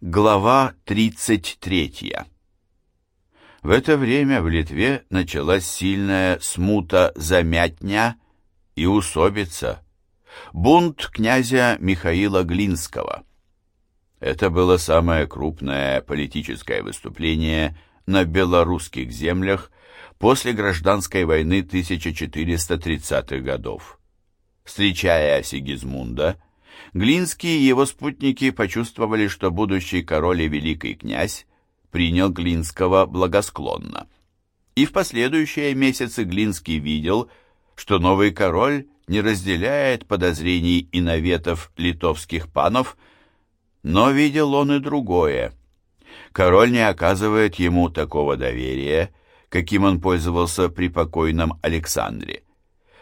Глава 33. В это время в Литве началась сильная смута замятня и усобица. Бунт князя Михаила Глинского. Это было самое крупное политическое выступление на белорусских землях после гражданской войны 1430-х годов. Встречая Сигизмунда, Глинский и его спутники почувствовали, что будущий король и великий князь принял Глинского благосклонно. И в последующие месяцы Глинский видел, что новый король не разделяет подозрений и наветов литовских панов, но видел он и другое. Король не оказывает ему такого доверия, каким он пользовался при покойном Александре.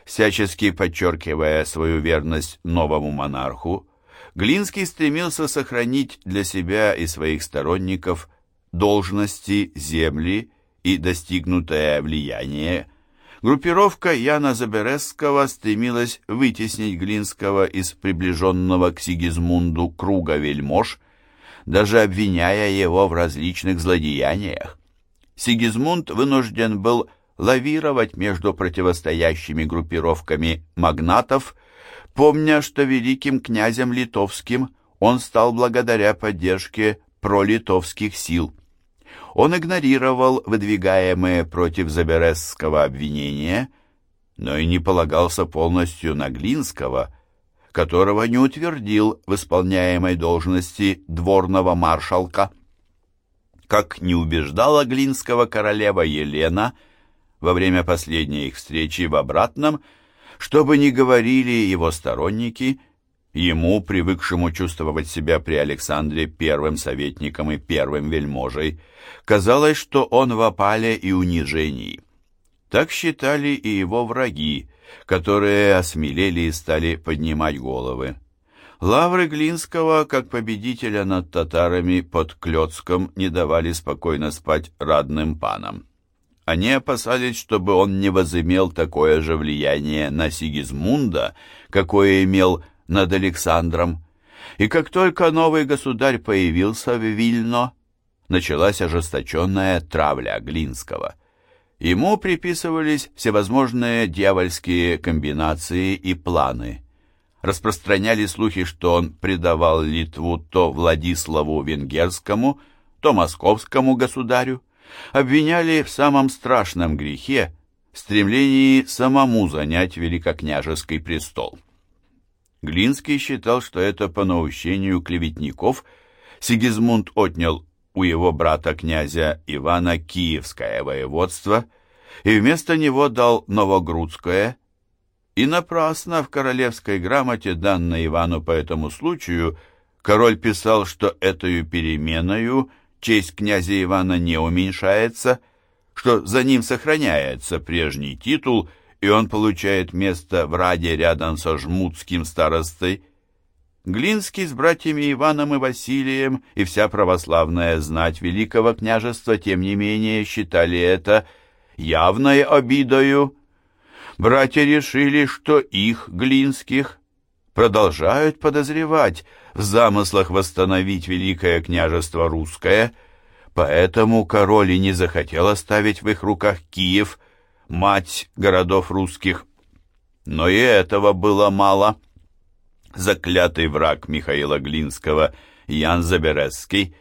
Всячески подчеркивая свою верность новому монарху, Глинский стремился сохранить для себя и своих сторонников должности, земли и достигнутое влияние. Группировка Яна Заберезского стремилась вытеснить Глинского из приближенного к Сигизмунду круга вельмож, даже обвиняя его в различных злодеяниях. Сигизмунд вынужден был лавировать между противостоящими группировками магнатов, помня, что великим князем литовским он стал благодаря поддержке пролитовских сил. Он игнорировал выдвигаемые против Заберезского обвинения, но и не полагался полностью на Глинского, которого не утвердил в исполняемой должности дворного маршалка. Как не убеждала Глинского королева Елена – во время последней их встречи в обратном, чтобы не говорили его сторонники, ему, привыкшему чувствовать себя при Александре первым советником и первым вельможей, казалось, что он в опале и унижении. Так считали и его враги, которые осмелели и стали поднимать головы. Лавры Глинского, как победителя над татарами под Клёцком, не давали спокойно спать радным панам. Они опасались, чтобы он не возымел такое же влияние на Сигизмунда, какое имел над Александром. И как только новый государь появился в Вильно, началась ожесточенная травля Глинского. Ему приписывались всевозможные дьявольские комбинации и планы. Распространяли слухи, что он предавал Литву то Владиславу Венгерскому, то московскому государю обвиняли в самом страшном грехе в стремлении самому занять великокняжеский престол. Глинский считал, что это по наущению клеветников Сигизмунд отнял у его брата князя Ивана Киевское воеводство и вместо него дал Новогрудское, и напрасно в королевской грамоте, данной Ивану по этому случаю, король писал, что этою переменою – честь князя Ивана не уменьшается, что за ним сохраняется прежний титул, и он получает место в Раде рядом со жмутским старостой. Глинский с братьями Иваном и Василием и вся православная знать Великого княжества, тем не менее, считали это явной обидою. Братья решили, что их, Глинских, продолжают подозревать в замыслах восстановить Великое княжество Русское, поэтому король и не захотел оставить в их руках Киев, мать городов русских. Но и этого было мало. Заклятый враг Михаила Глинского Ян Заберезский,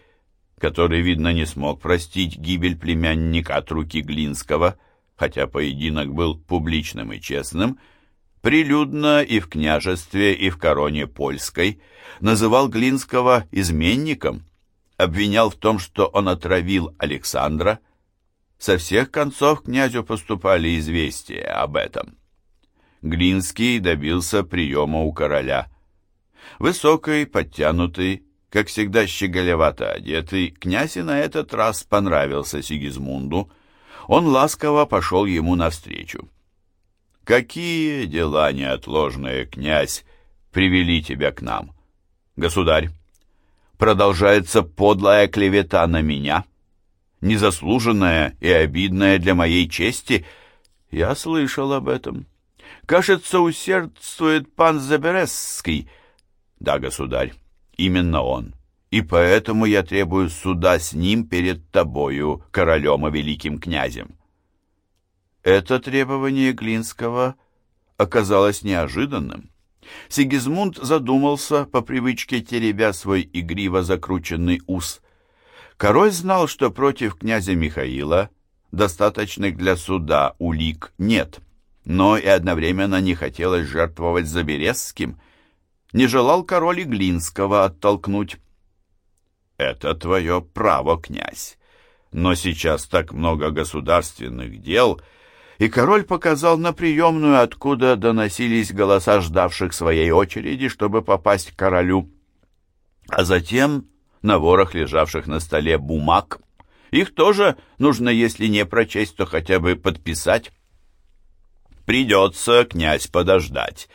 который, видно, не смог простить гибель племянника от руки Глинского, хотя поединок был публичным и честным, — прилюдно и в княжестве, и в короне польской, называл Глинского изменником, обвинял в том, что он отравил Александра. Со всех концов князю поступали известия об этом. Глинский добился приема у короля. Высокий, подтянутый, как всегда щеголевато одетый, князь и на этот раз понравился Сигизмунду. Он ласково пошел ему навстречу. Какие дела неотложные, князь, привели тебя к нам? Государь, продолжается подлая клевета на меня, незаслуженная и обидная для моей чести. Я слышал об этом. Кажется, усердствует пан Забересский. Да, государь, именно он. и поэтому я требую суда с ним перед тобою, королем и великим князем». Это требование Глинского оказалось неожиданным. Сигизмунд задумался, по привычке теребя свой игриво закрученный ус. Король знал, что против князя Михаила достаточных для суда улик нет, но и одновременно не хотелось жертвовать Заберезским. Не желал король и Глинского оттолкнуть. «Это твое право, князь, но сейчас так много государственных дел», и король показал на приемную, откуда доносились голоса ждавших своей очереди, чтобы попасть к королю. А затем на ворох лежавших на столе бумаг. Их тоже нужно, если не прочесть, то хотя бы подписать. Придется, князь, подождать.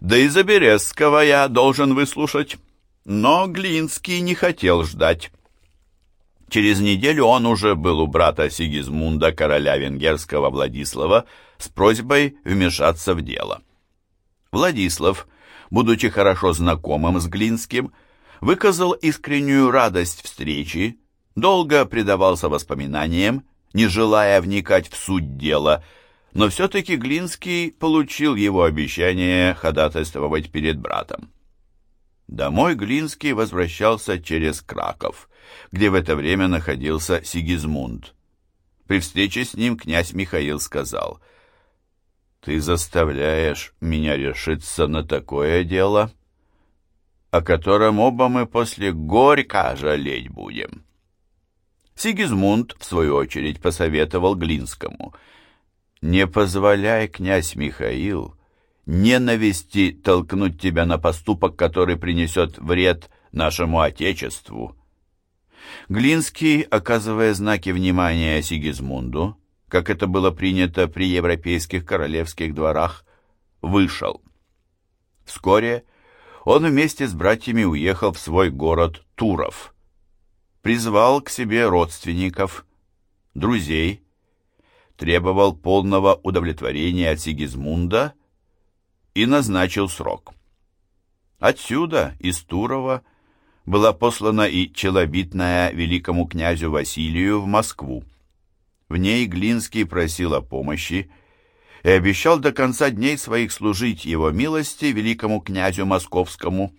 Да и Заберезского я должен выслушать. Но Глинский не хотел ждать. Через неделю он уже был у брата Сигизмунда, короля венгерского Владислава, с просьбой вмешаться в дело. Владислав, будучи хорошо знакомым с Глинским, выказал искреннюю радость встречи, долго предавался воспоминаниям, не желая вникать в суть дела, но все-таки Глинский получил его обещание ходатайствовать перед братом. Домой Глинский возвращался через Краков, где в это время находился Сигизмунд. При встрече с ним князь Михаил сказал, «Ты заставляешь меня решиться на такое дело, о котором оба мы после горько жалеть будем». Сигизмунд, в свою очередь, посоветовал Глинскому, «Не позволяй, князь Михаил, ненависти толкнуть тебя на поступок, который принесет вред нашему Отечеству. Глинский, оказывая знаки внимания Сигизмунду, как это было принято при европейских королевских дворах, вышел. Вскоре он вместе с братьями уехал в свой город Туров. Призвал к себе родственников, друзей, требовал полного удовлетворения от Сигизмунда и назначил срок. Отсюда, из Турова, была послана и челобитная великому князю Василию в Москву. В ней Глинский просил о помощи и обещал до конца дней своих служить его милости великому князю московскому.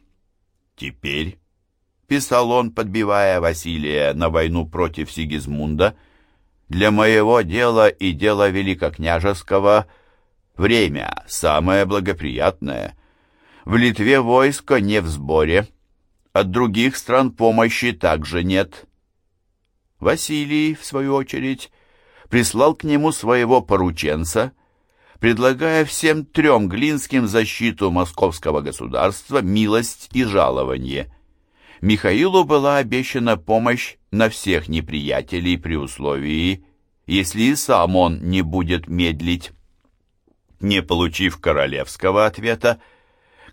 «Теперь», — писал он, подбивая Василия на войну против Сигизмунда, «для моего дела и дела великокняжеского — Время самое благоприятное. В Литве войско не в сборе. От других стран помощи также нет. Василий, в свою очередь, прислал к нему своего порученца, предлагая всем трем Глинским защиту московского государства, милость и жалование. Михаилу была обещана помощь на всех неприятелей при условии, если и сам он не будет медлить. Не получив королевского ответа,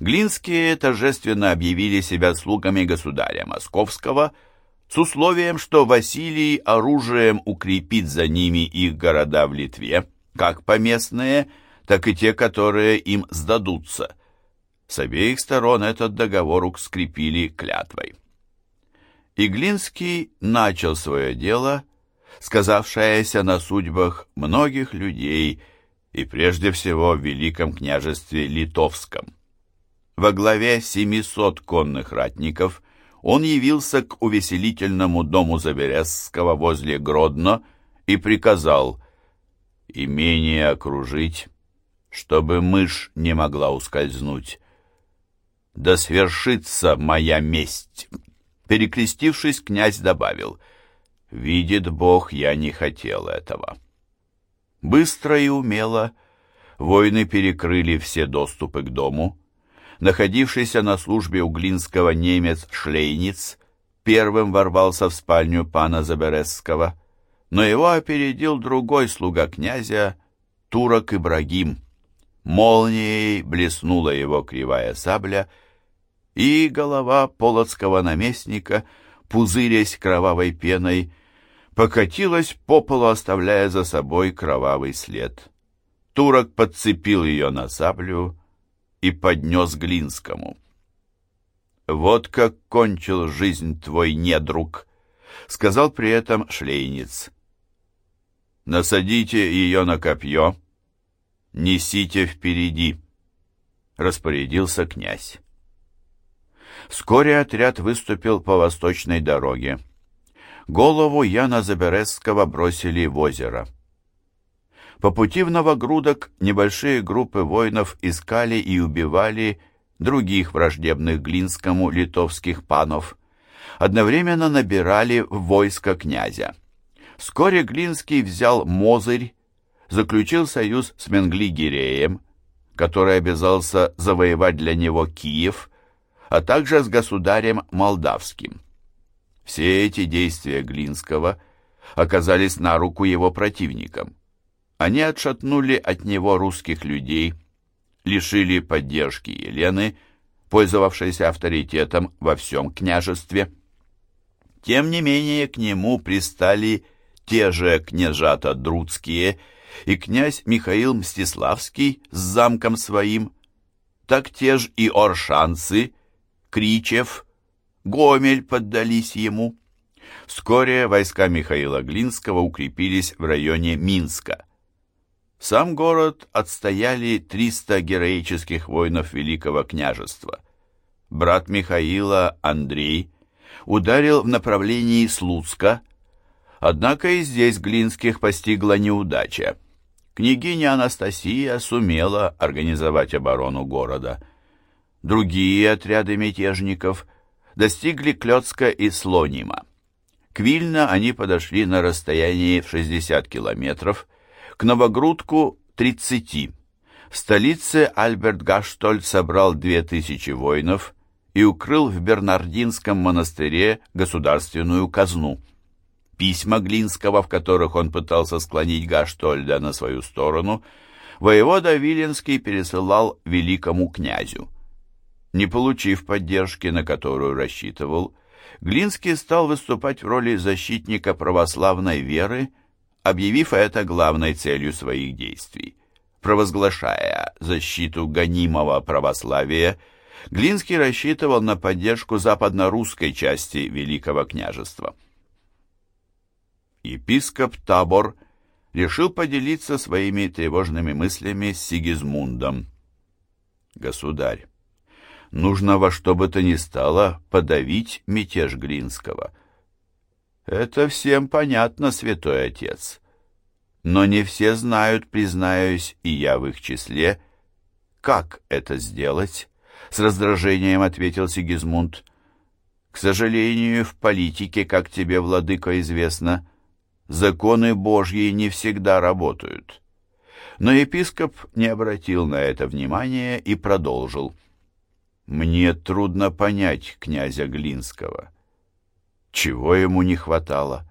Глинские торжественно объявили себя слугами государя Московского с условием, что Василий оружием укрепит за ними их города в Литве, как поместные, так и те, которые им сдадутся. С обеих сторон этот договор скрепили клятвой. Иглинский начал свое дело, сказавшееся на судьбах многих людей – и прежде всего в Великом княжестве Литовском. Во главе 700 конных ратников он явился к увеселительному дому Заберезского возле Гродно и приказал имение окружить, чтобы мышь не могла ускользнуть. «Да свершится моя месть!» Перекрестившись, князь добавил, «Видит Бог, я не хотел этого». Быстро и умело воины перекрыли все доступы к дому. Находившийся на службе у Глинского немец Шлейниц первым ворвался в спальню пана Заберезского, но его опередил другой слуга князя, турок Ибрагим. Молнией блеснула его кривая сабля, и голова полоцкого наместника, пузырясь кровавой пеной, покатилась по полу, оставляя за собой кровавый след. Турок подцепил ее на саблю и поднес Глинскому. вот как кончил жизнь твой недруг», — сказал при этом шлейниц. «Насадите ее на копье, несите впереди», — распорядился князь. Вскоре отряд выступил по восточной дороге. Голову Яна Заберезского бросили в озеро. По пути в Новогрудок небольшие группы воинов искали и убивали других враждебных Глинскому литовских панов. Одновременно набирали в войско князя. Вскоре Глинский взял Мозырь, заключил союз с Менгли-Гиреем, который обязался завоевать для него Киев, а также с государем Молдавским. Все эти действия Глинского оказались на руку его противникам. Они отшатнули от него русских людей, лишили поддержки Елены, пользовавшейся авторитетом во всем княжестве. Тем не менее к нему пристали те же княжата Друцкие и князь Михаил Мстиславский с замком своим, так те же и оршанцы, Кричев, Гомель поддались ему. Вскоре войска Михаила Глинского укрепились в районе Минска. Сам город отстояли 300 героических воинов Великого княжества. Брат Михаила, Андрей, ударил в направлении Слуцка, однако и здесь Глинских постигла неудача. Княгиня Анастасия сумела организовать оборону города. Другие отряды мятежников достигли Клёцка и Слонима. К Вильно они подошли на расстоянии в 60 километров, к Новогрудку – 30. В столице Альберт Гаштольд собрал 2000 воинов и укрыл в Бернардинском монастыре государственную казну. Письма Глинского, в которых он пытался склонить Гаштольда на свою сторону, воевода Виленский пересылал великому князю. Не получив поддержки, на которую рассчитывал, Глинский стал выступать в роли защитника православной веры, объявив это главной целью своих действий. Провозглашая защиту гонимого православия, Глинский рассчитывал на поддержку западно-русской части Великого княжества. Епископ Табор решил поделиться своими тревожными мыслями с Сигизмундом. «Государь, нужно во что бы то ни стало подавить мятеж Глинского. Это всем понятно, святой отец. Но не все знают, признаюсь, и я в их числе, как это сделать, с раздражением ответил Сигизмунд. К сожалению, в политике, как тебе, владыка, известно, законы Божьи не всегда работают. Но епископ не обратил на это внимания и продолжил. Мне трудно понять князя Глинского. Чего ему не хватало?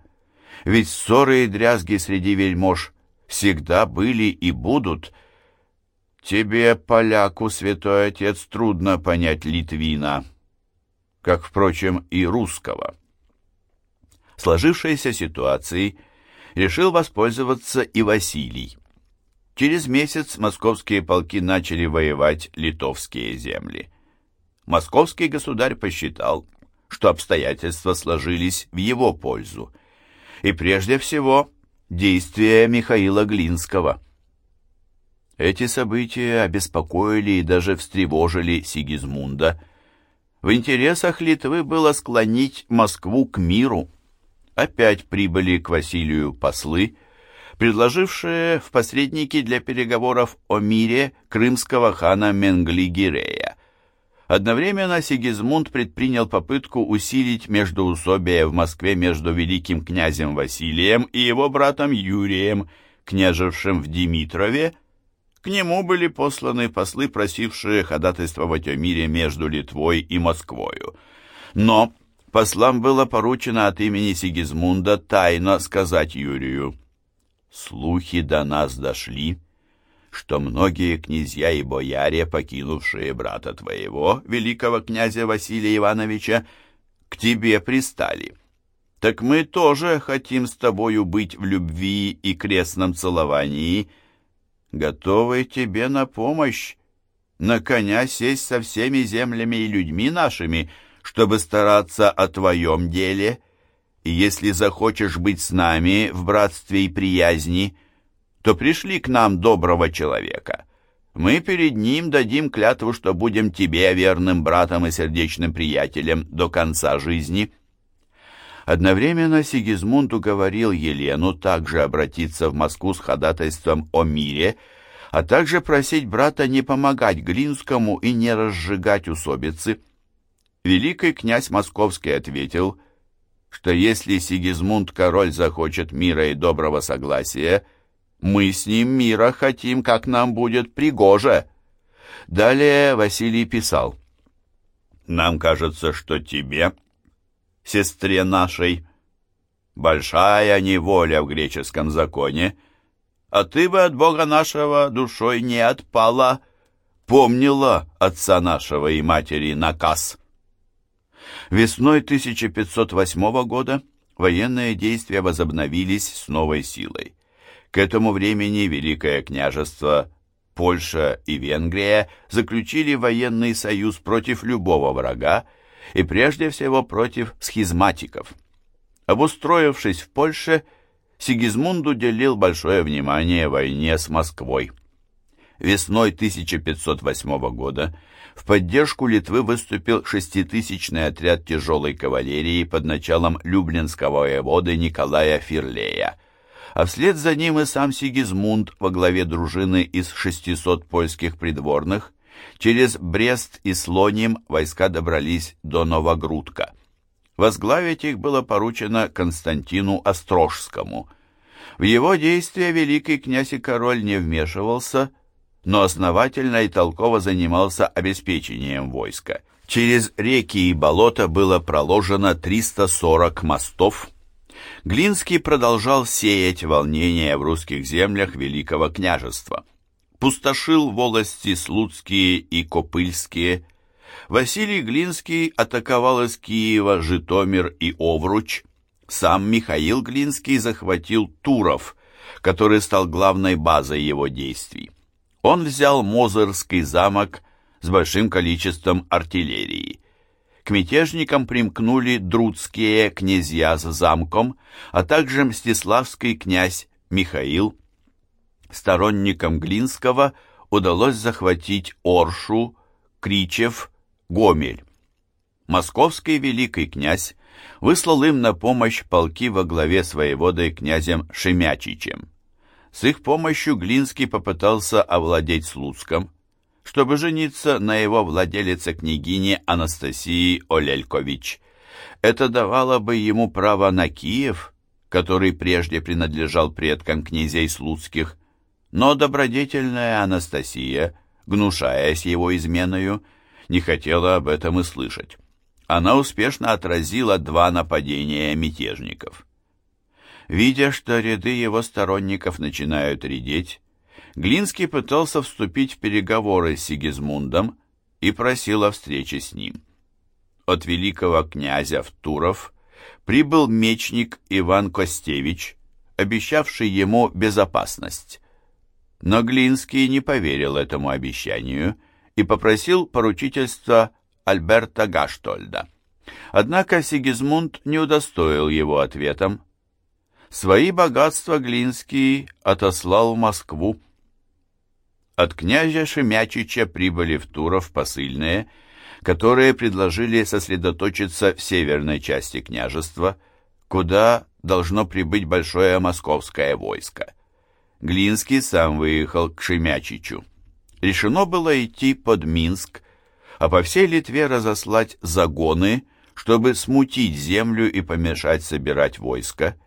Ведь ссоры и дрязги среди вельмож всегда были и будут. Тебе, поляку, святой отец, трудно понять Литвина, как, впрочем, и русского. Сложившейся ситуацией решил воспользоваться и Василий. Через месяц московские полки начали воевать литовские земли московский государь посчитал, что обстоятельства сложились в его пользу, и прежде всего действия Михаила Глинского. Эти события обеспокоили и даже встревожили Сигизмунда. В интересах Литвы было склонить Москву к миру. Опять прибыли к Василию послы, предложившие в посредники для переговоров о мире крымского хана Менгли-Гирея. Одновременно Сигизмунд предпринял попытку усилить междоусобие в Москве между великим князем Василием и его братом Юрием, княжевшим в Димитрове. К нему были посланы послы, просившие ходатайствовать о мире между Литвой и Москвою. Но послам было поручено от имени Сигизмунда тайно сказать Юрию. «Слухи до нас дошли» что многие князья и бояре, покинувшие брата твоего, великого князя Василия Ивановича, к тебе пристали. Так мы тоже хотим с тобою быть в любви и крестном целовании, готовы тебе на помощь на коня сесть со всеми землями и людьми нашими, чтобы стараться о твоем деле, и если захочешь быть с нами в братстве и приязни, то пришли к нам доброго человека. Мы перед ним дадим клятву, что будем тебе верным братом и сердечным приятелем до конца жизни». Одновременно Сигизмунд уговорил Елену также обратиться в Москву с ходатайством о мире, а также просить брата не помогать Глинскому и не разжигать усобицы. Великий князь Московский ответил, что если Сигизмунд король захочет мира и доброго согласия, мы с ним мира хотим, как нам будет пригоже. Далее Василий писал, «Нам кажется, что тебе, сестре нашей, большая неволя в греческом законе, а ты бы от Бога нашего душой не отпала, помнила отца нашего и матери наказ». Весной 1508 года военные действия возобновились с новой силой. К этому времени Великое княжество, Польша и Венгрия заключили военный союз против любого врага и прежде всего против схизматиков. Обустроившись в Польше, Сигизмунд уделил большое внимание войне с Москвой. Весной 1508 года в поддержку Литвы выступил шеститысячный отряд тяжелой кавалерии под началом люблинского воеводы Николая Фирлея а вслед за ним и сам Сигизмунд во главе дружины из 600 польских придворных. Через Брест и Слоним войска добрались до Новогрудка. Возглавить их было поручено Константину Острожскому. В его действия великий князь и король не вмешивался, но основательно и толково занимался обеспечением войска. Через реки и болота было проложено 340 мостов, Глинский продолжал сеять волнения в русских землях Великого княжества. Пустошил волости Слуцкие и Копыльские. Василий Глинский атаковал из Киева Житомир и Овруч. Сам Михаил Глинский захватил Туров, который стал главной базой его действий. Он взял Мозырский замок с большим количеством артиллерии. К мятежникам примкнули друдские князья с замком, а также мстиславский князь Михаил. Сторонникам Глинского удалось захватить Оршу, Кричев, Гомель. Московский великий князь выслал им на помощь полки во главе с воеводой князем Шемячичем. С их помощью Глинский попытался овладеть Слуцком, чтобы жениться на его владелице княгине Анастасии Олелькович. Это давало бы ему право на Киев, который прежде принадлежал предкам князей Слуцких, но добродетельная Анастасия, гнушаясь его изменою, не хотела об этом и слышать. Она успешно отразила два нападения мятежников. Видя, что ряды его сторонников начинают редеть, Глинский пытался вступить в переговоры с Сигизмундом и просил о встрече с ним. От великого князя в Туров прибыл мечник Иван Костевич, обещавший ему безопасность. Но Глинский не поверил этому обещанию и попросил поручительства Альберта Гаштольда. Однако Сигизмунд не удостоил его ответом. Свои богатства Глинский отослал в Москву, от князя Шемячича прибыли в Туров посыльные, которые предложили сосредоточиться в северной части княжества, куда должно прибыть большое московское войско. Глинский сам выехал к Шемячичу. Решено было идти под Минск, а по всей Литве разослать загоны, чтобы смутить землю и помешать собирать войско.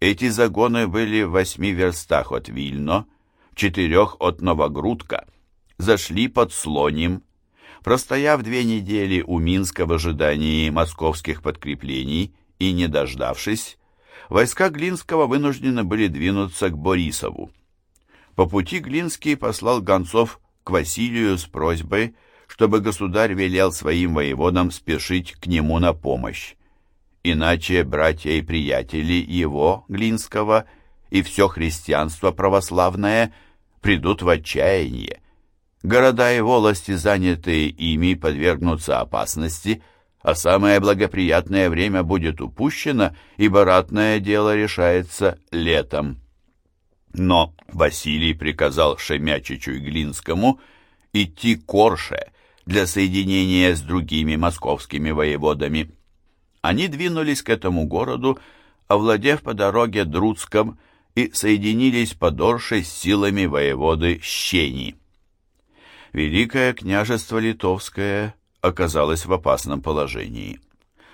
Эти загоны были в восьми верстах от Вильно, четырех от Новогрудка, зашли под Слоним, простояв две недели у Минска в ожидании московских подкреплений и не дождавшись, войска Глинского вынуждены были двинуться к Борисову. По пути Глинский послал гонцов к Василию с просьбой, чтобы государь велел своим воеводам спешить к нему на помощь. Иначе братья и приятели его, Глинского, и все христианство православное – придут в отчаяние. Города и волости, занятые ими, подвергнутся опасности, а самое благоприятное время будет упущено, ибо ратное дело решается летом. Но Василий приказал Шемячичу и Глинскому идти к Орше для соединения с другими московскими воеводами. Они двинулись к этому городу, овладев по дороге Друцком и соединились под Оршей с силами воеводы Щени. Великое княжество Литовское оказалось в опасном положении.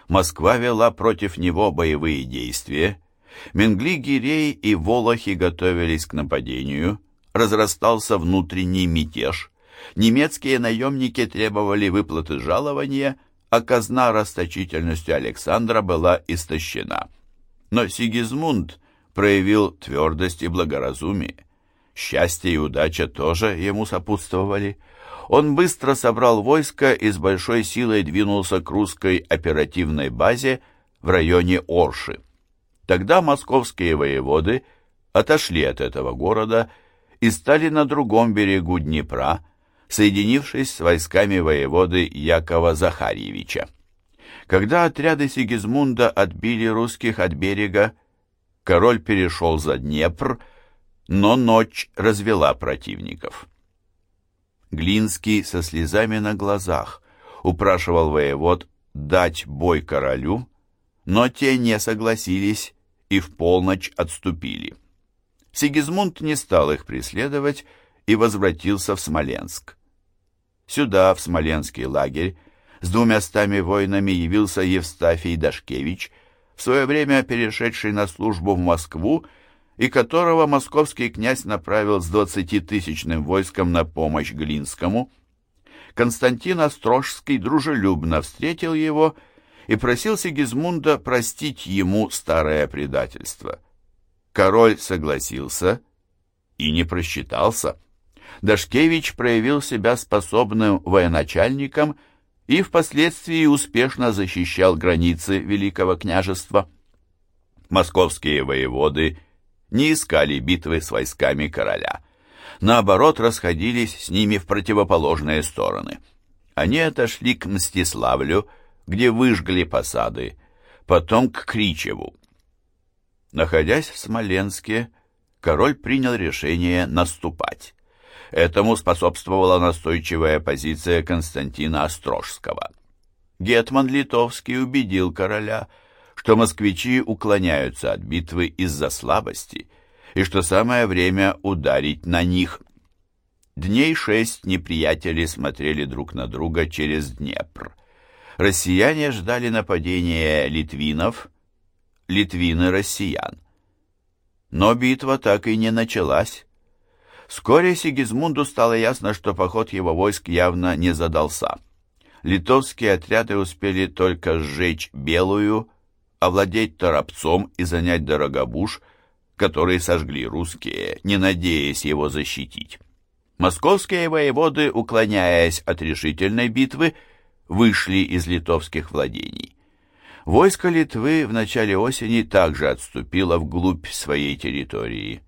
Москва вела против него боевые действия, Менгли-Гирей и Волохи готовились к нападению, разрастался внутренний мятеж, немецкие наемники требовали выплаты жалования, а казна расточительностью Александра была истощена. Но Сигизмунд проявил твердость и благоразумие. Счастье и удача тоже ему сопутствовали. Он быстро собрал войско и с большой силой двинулся к русской оперативной базе в районе Орши. Тогда московские воеводы отошли от этого города и стали на другом берегу Днепра, соединившись с войсками воеводы Якова Захарьевича. Когда отряды Сигизмунда отбили русских от берега, король перешел за Днепр, но ночь развела противников. Глинский со слезами на глазах упрашивал воевод дать бой королю, но те не согласились и в полночь отступили. Сигизмунд не стал их преследовать и возвратился в Смоленск. Сюда, в Смоленский лагерь, с двумястами воинами явился Евстафий Дашкевич, в свое время перешедший на службу в Москву и которого московский князь направил с двадцатитысячным войском на помощь Глинскому. Константин Острожский дружелюбно встретил его и просил Сигизмунда простить ему старое предательство. Король согласился и не просчитался. Дашкевич проявил себя способным военачальником впоследствии успешно защищал границы Великого княжества. Московские воеводы не искали битвы с войсками короля. Наоборот, расходились с ними в противоположные стороны. Они отошли к Мстиславлю, где выжгли посады, потом к Кричеву. Находясь в Смоленске, король принял решение наступать. Этому способствовала настойчивая позиция Константина Острожского. Гетман Литовский убедил короля, что москвичи уклоняются от битвы из-за слабости и что самое время ударить на них. Дней шесть неприятели смотрели друг на друга через Днепр. Россияне ждали нападения литвинов, литвины россиян. Но битва так и не началась. Вскоре Сигизмунду стало ясно, что поход его войск явно не задался. Литовские отряды успели только сжечь Белую, овладеть Торопцом и занять Дорогобуж, который сожгли русские, не надеясь его защитить. Московские воеводы, уклоняясь от решительной битвы, вышли из литовских владений. Войско Литвы в начале осени также отступило вглубь своей территории.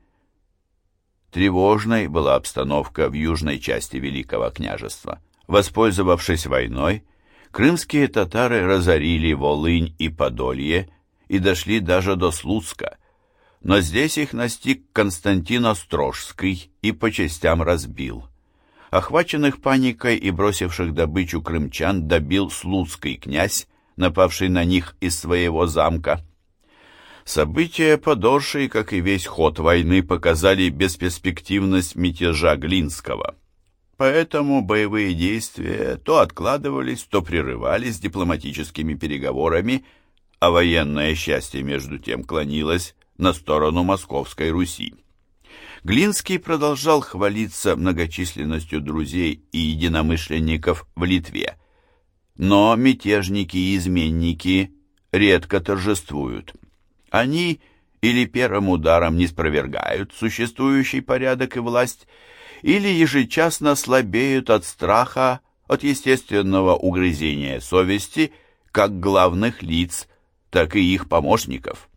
Тревожной была обстановка в южной части Великого княжества. Воспользовавшись войной, крымские татары разорили Волынь и Подолье и дошли даже до Слуцка, но здесь их настиг Константин Острожский и по частям разбил. Охваченных паникой и бросивших добычу крымчан добил Слуцкий князь, напавший на них из своего замка. События подоршие, как и весь ход войны, показали бесперспективность мятежа Глинского. Поэтому боевые действия то откладывались, то прерывались дипломатическими переговорами, а военное счастье между тем клонилось на сторону Московской Руси. Глинский продолжал хвалиться многочисленностью друзей и единомышленников в Литве. Но мятежники и изменники редко торжествуют. Они или первым ударом не спровергают существующий порядок и власть, или ежечасно слабеют от страха, от естественного угрызения совести, как главных лиц, так и их помощников.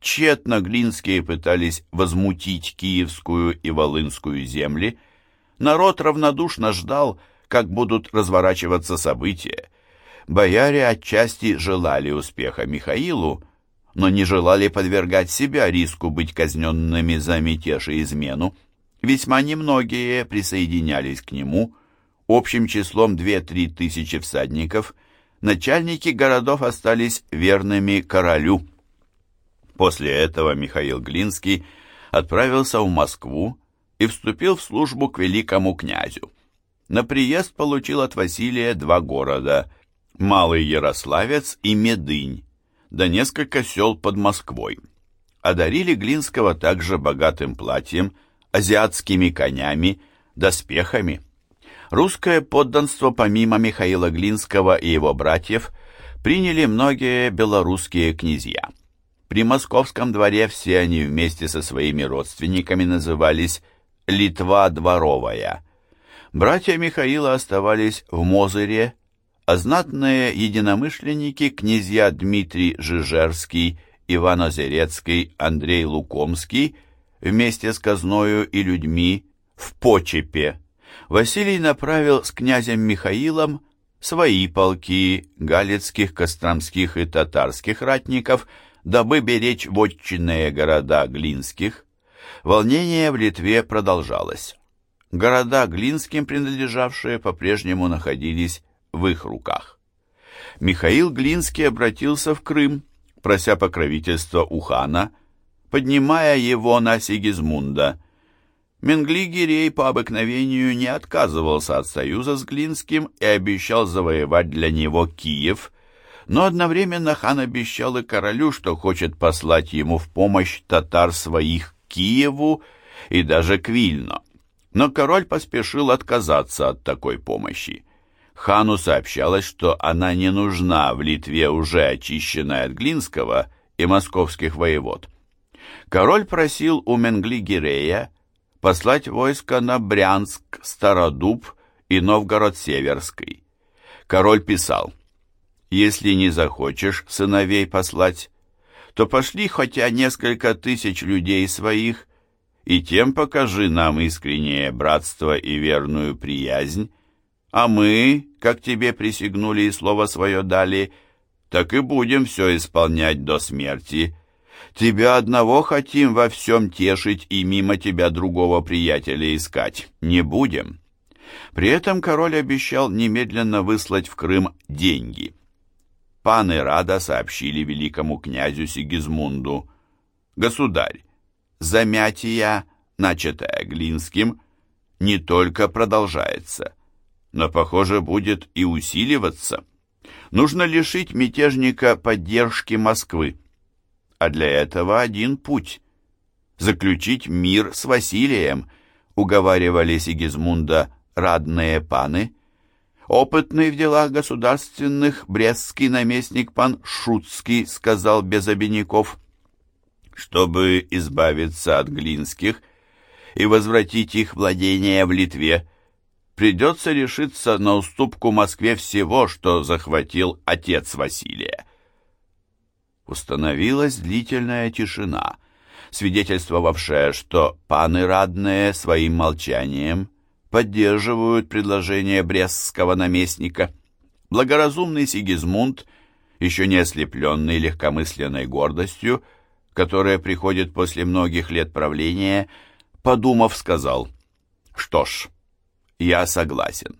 Тщетно глинские пытались возмутить Киевскую и Волынскую земли, Народ равнодушно ждал, как будут разворачиваться события. Бояре отчасти желали успеха Михаилу, но не желали подвергать себя риску быть казненными за мятеж и измену. Весьма немногие присоединялись к нему. Общим числом 2-3 тысячи всадников начальники городов остались верными королю. После этого Михаил Глинский отправился в Москву и вступил в службу к великому князю. На приезд получил от Василия два города – Малый Ярославец и Медынь, да несколько сел под Москвой. Одарили Глинского также богатым платьем, азиатскими конями, доспехами. Русское подданство помимо Михаила Глинского и его братьев приняли многие белорусские князья. При московском дворе все они вместе со своими родственниками назывались «Литва дворовая». Братья Михаила оставались в Мозыре, а знатные единомышленники, князья Дмитрий Жижерский, Иван Озерецкий, Андрей Лукомский, вместе с казною и людьми в Почепе, Василий направил с князем Михаилом свои полки галицких, костромских и татарских ратников, дабы беречь вотчинные города Глинских. Волнение в Литве продолжалось. Города Глинским принадлежавшие по-прежнему находились в их руках. Михаил Глинский обратился в Крым, прося покровительства у хана, поднимая его на Сигизмунда. Менгли-Гирей по обыкновению не отказывался от союза с Глинским и обещал завоевать для него Киев, но одновременно хан обещал и королю, что хочет послать ему в помощь татар своих к Киеву и даже к Вильно. Но король поспешил отказаться от такой помощи. Хану сообщалось, что она не нужна в Литве, уже очищенной от Глинского и московских воевод. Король просил у Менгли-Гирея послать войско на Брянск, Стародуб и Новгород-Северский. Король писал, «Если не захочешь сыновей послать, то пошли хотя несколько тысяч людей своих, и тем покажи нам искреннее братство и верную приязнь, а мы, как тебе присягнули и слово свое дали, так и будем все исполнять до смерти. Тебя одного хотим во всем тешить и мимо тебя другого приятеля искать. Не будем». При этом король обещал немедленно выслать в Крым деньги. Паны Рада сообщили великому князю Сигизмунду. «Государь, замятия, начатая Глинским, не только продолжается» но, похоже, будет и усиливаться. Нужно лишить мятежника поддержки Москвы. А для этого один путь – заключить мир с Василием, уговаривали Сигизмунда радные паны. Опытный в делах государственных брестский наместник пан Шуцкий сказал без обиняков, чтобы избавиться от глинских и возвратить их владения в Литве, придется решиться на уступку Москве всего, что захватил отец Василия. Установилась длительная тишина, свидетельствовавшая, что паны радные своим молчанием поддерживают предложение брестского наместника. Благоразумный Сигизмунд, еще не ослепленный легкомысленной гордостью, которая приходит после многих лет правления, подумав, сказал, «Что ж, я согласен.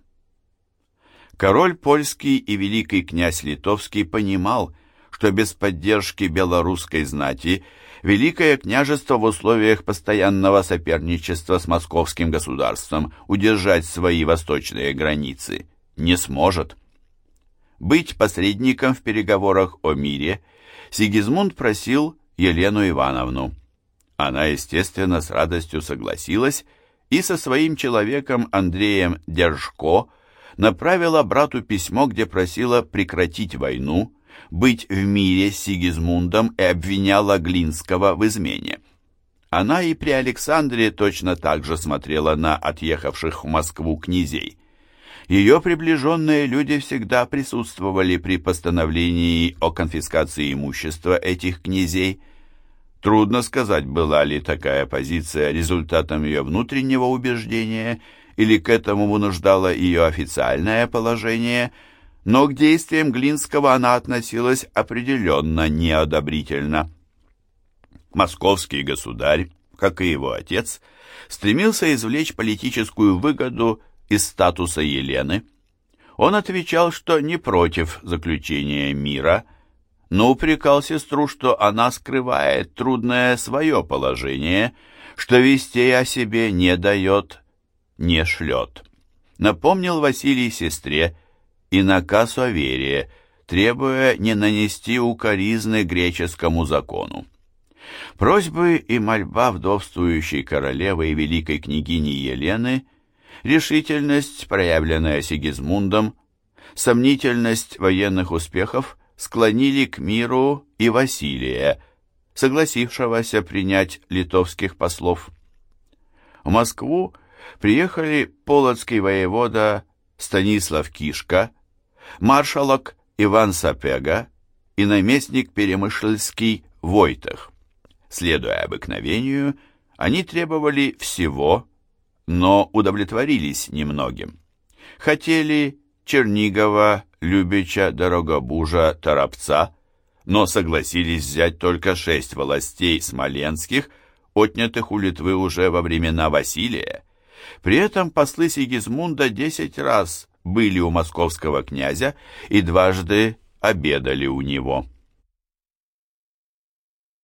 Король польский и великий князь литовский понимал, что без поддержки белорусской знати Великое княжество в условиях постоянного соперничества с московским государством удержать свои восточные границы не сможет. Быть посредником в переговорах о мире Сигизмунд просил Елену Ивановну. Она, естественно, с радостью согласилась и со своим человеком Андреем Держко направила брату письмо, где просила прекратить войну, быть в мире с Сигизмундом и обвиняла Глинского в измене. Она и при Александре точно так же смотрела на отъехавших в Москву князей. Ее приближенные люди всегда присутствовали при постановлении о конфискации имущества этих князей – Трудно сказать, была ли такая позиция результатом ее внутреннего убеждения или к этому вынуждало ее официальное положение, но к действиям Глинского она относилась определенно неодобрительно. Московский государь, как и его отец, стремился извлечь политическую выгоду из статуса Елены. Он отвечал, что не против заключения мира, но упрекал сестру, что она скрывает трудное свое положение, что вестей о себе не дает, не шлет. Напомнил Василий сестре и наказ о вере, требуя не нанести укоризны греческому закону. Просьбы и мольба вдовствующей королевы и великой княгини Елены, решительность, проявленная Сигизмундом, сомнительность военных успехов склонили к миру и Василия, согласившегося принять литовских послов. В Москву приехали полоцкий воевода Станислав Кишка, маршалок Иван Сапега и наместник Перемышльский Войтах. Следуя обыкновению, они требовали всего, но удовлетворились немногим. Хотели Чернигова, Любича, Дорогобужа, Торопца, но согласились взять только шесть властей смоленских, отнятых у Литвы уже во времена Василия. При этом послы Сигизмунда десять раз были у московского князя и дважды обедали у него.